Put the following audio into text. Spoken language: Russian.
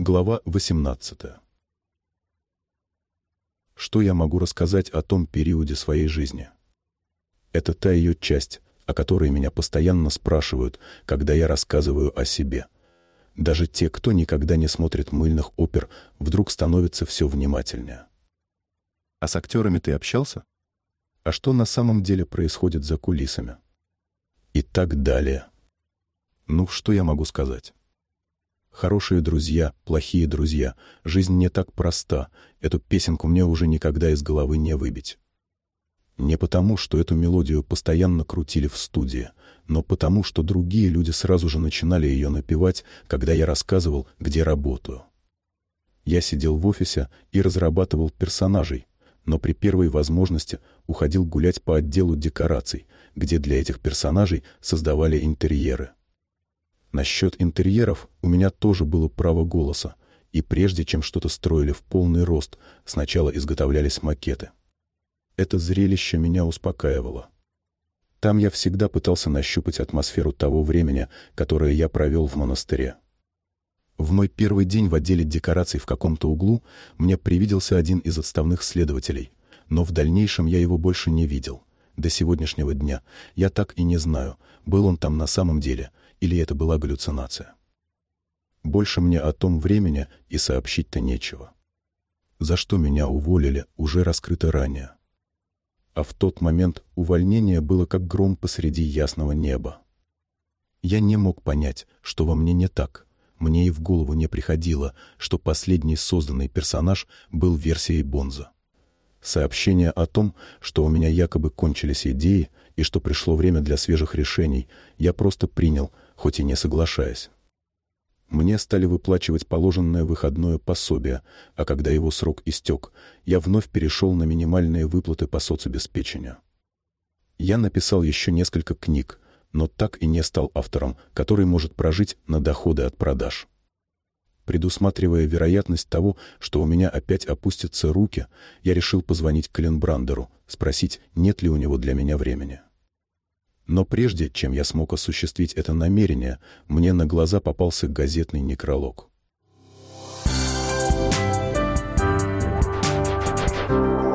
Глава 18 Что я могу рассказать о том периоде своей жизни? Это та ее часть, о которой меня постоянно спрашивают, когда я рассказываю о себе. Даже те, кто никогда не смотрит мыльных опер, вдруг становятся все внимательнее. А с актерами ты общался? А что на самом деле происходит за кулисами? И так далее. Ну, что я могу сказать? Хорошие друзья, плохие друзья. Жизнь не так проста. Эту песенку мне уже никогда из головы не выбить. Не потому, что эту мелодию постоянно крутили в студии, но потому, что другие люди сразу же начинали ее напевать, когда я рассказывал, где работаю. Я сидел в офисе и разрабатывал персонажей, но при первой возможности уходил гулять по отделу декораций, где для этих персонажей создавали интерьеры. Насчет интерьеров у меня тоже было право голоса, и прежде чем что-то строили в полный рост, сначала изготовлялись макеты. Это зрелище меня успокаивало. Там я всегда пытался нащупать атмосферу того времени, которое я провел в монастыре. В мой первый день в отделе декораций в каком-то углу мне привиделся один из отставных следователей, но в дальнейшем я его больше не видел. До сегодняшнего дня я так и не знаю, был он там на самом деле или это была галлюцинация. Больше мне о том времени и сообщить-то нечего. За что меня уволили, уже раскрыто ранее. А в тот момент увольнение было как гром посреди ясного неба. Я не мог понять, что во мне не так. Мне и в голову не приходило, что последний созданный персонаж был версией Бонза. Сообщение о том, что у меня якобы кончились идеи и что пришло время для свежих решений, я просто принял, хоть и не соглашаясь. Мне стали выплачивать положенное выходное пособие, а когда его срок истек, я вновь перешел на минимальные выплаты по соцобеспечению. Я написал еще несколько книг, но так и не стал автором, который может прожить на доходы от продаж. Предусматривая вероятность того, что у меня опять опустятся руки, я решил позвонить Калинбрандеру, спросить, нет ли у него для меня времени. Но прежде, чем я смог осуществить это намерение, мне на глаза попался газетный некролог. Thank you.